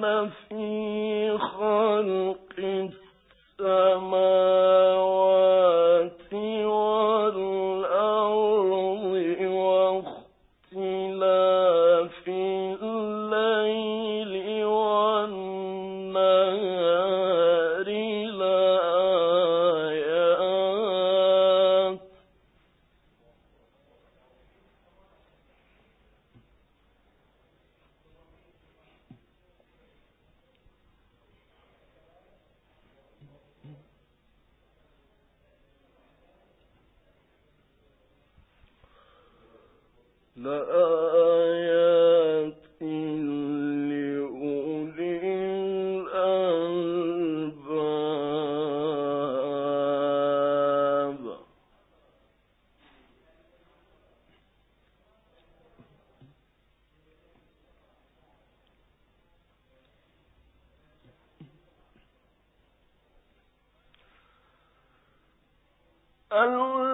في خلق الغيب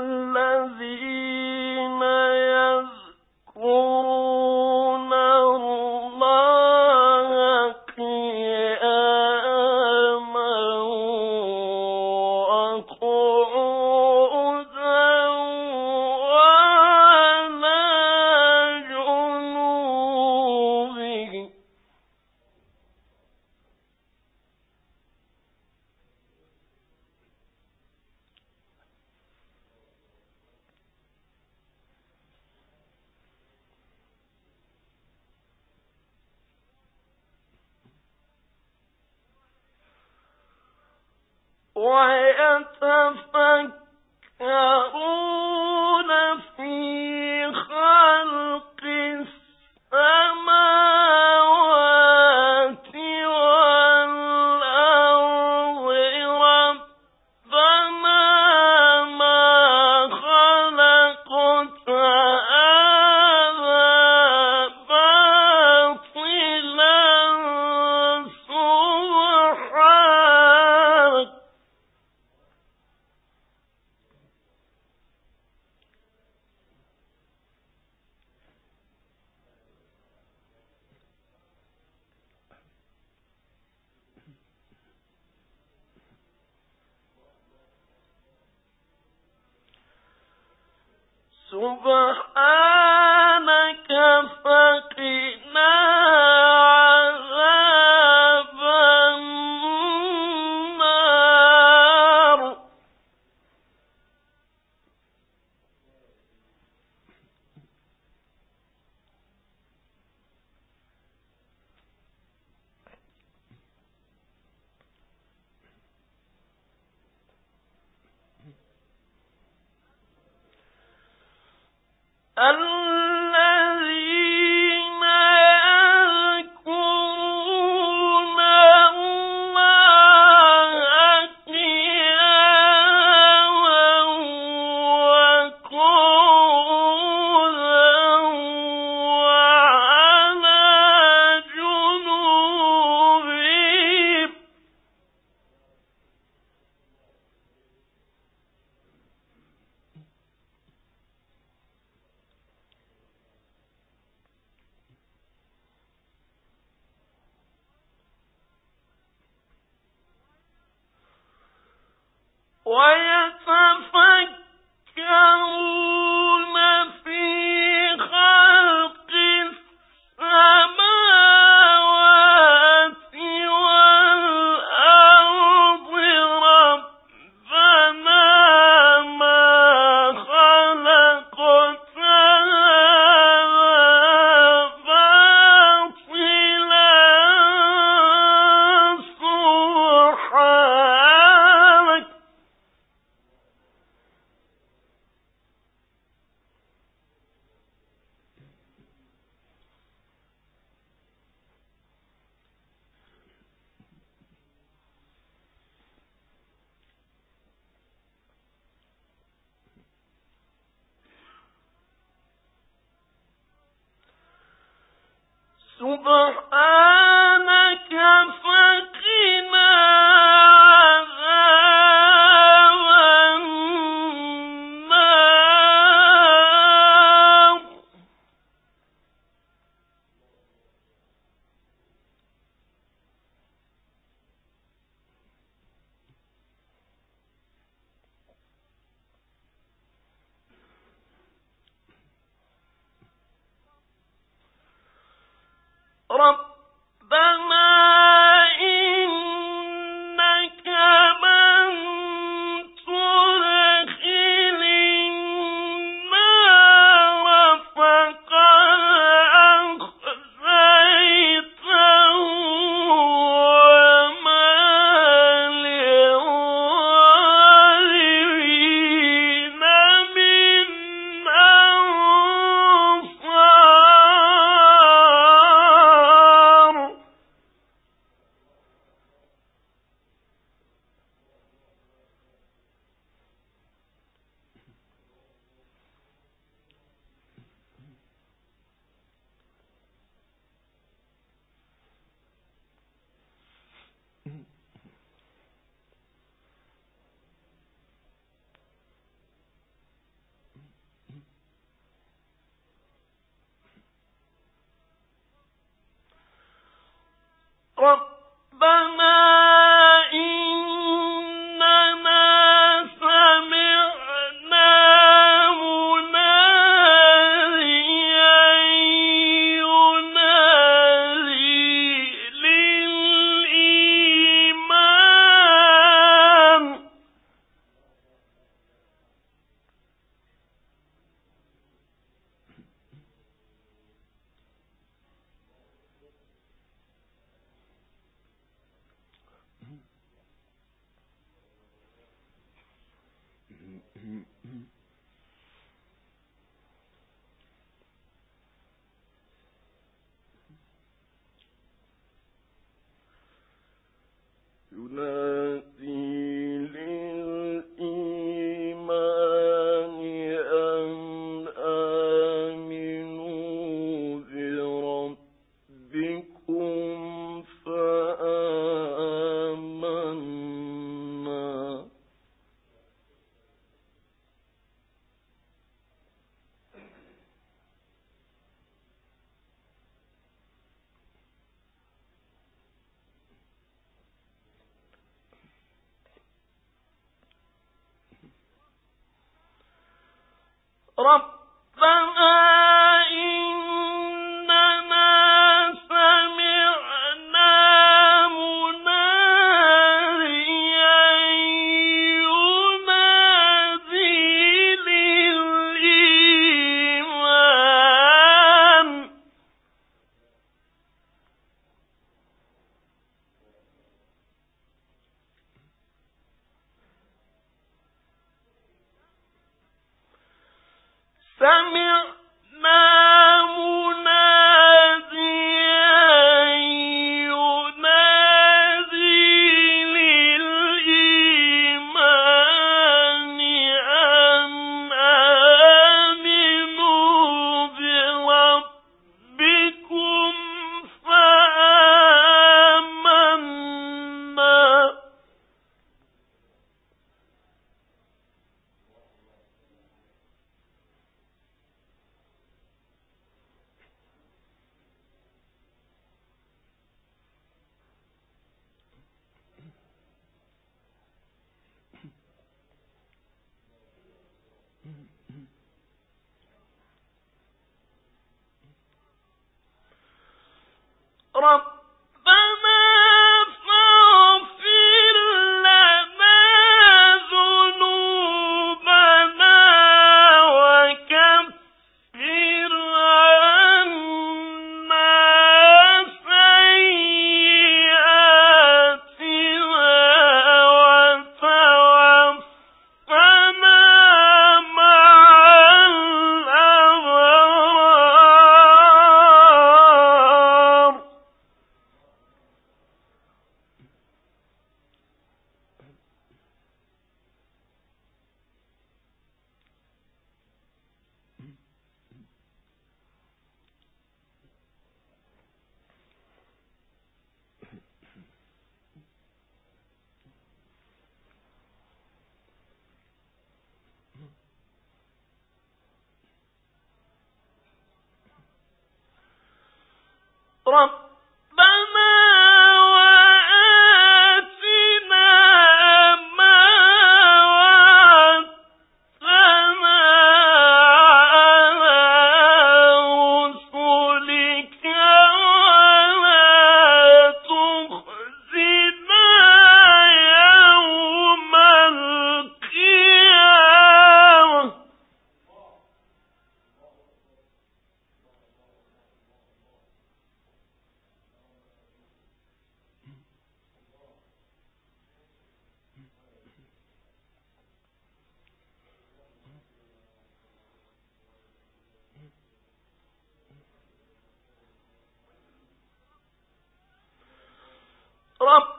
سبحانك فجعلنا سمع clump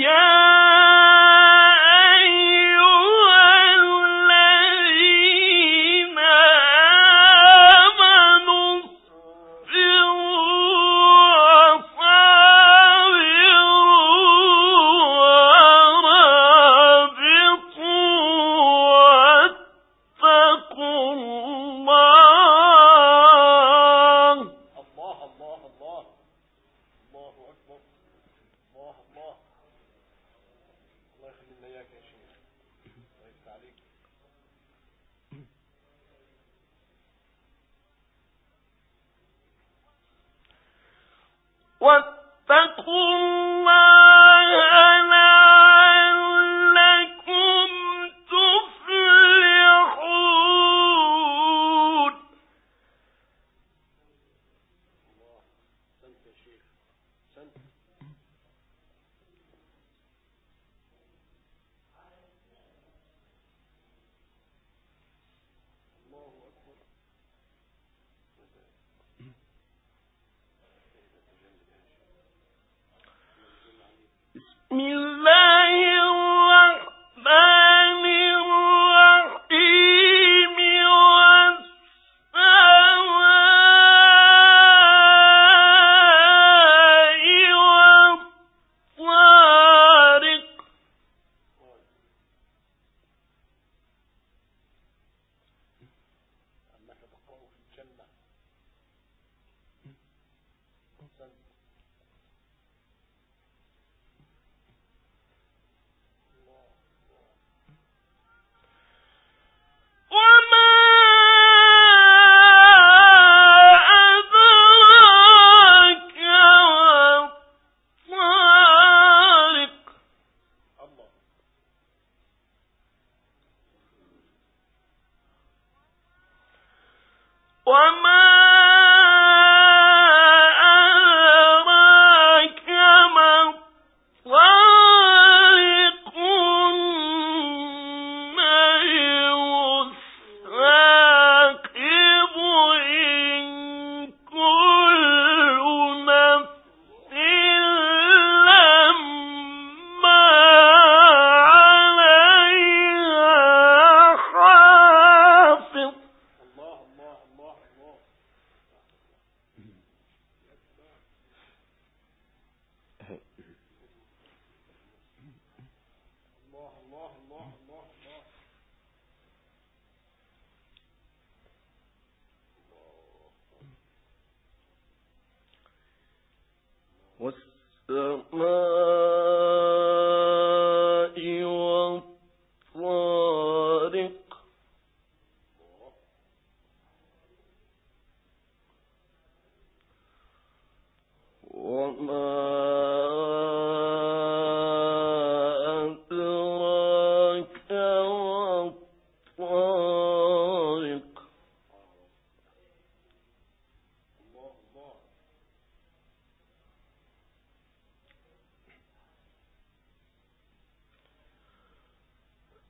يا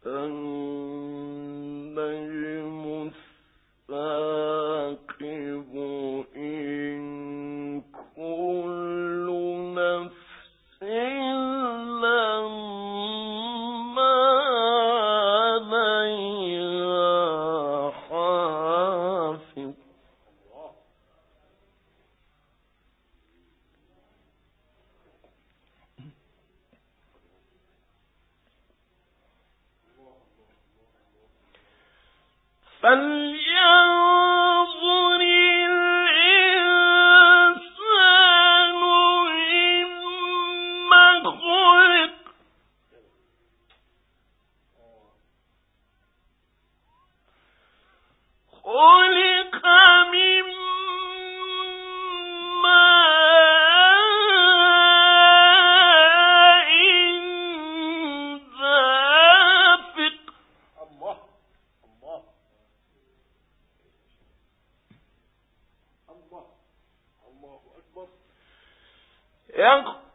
嗯。لكم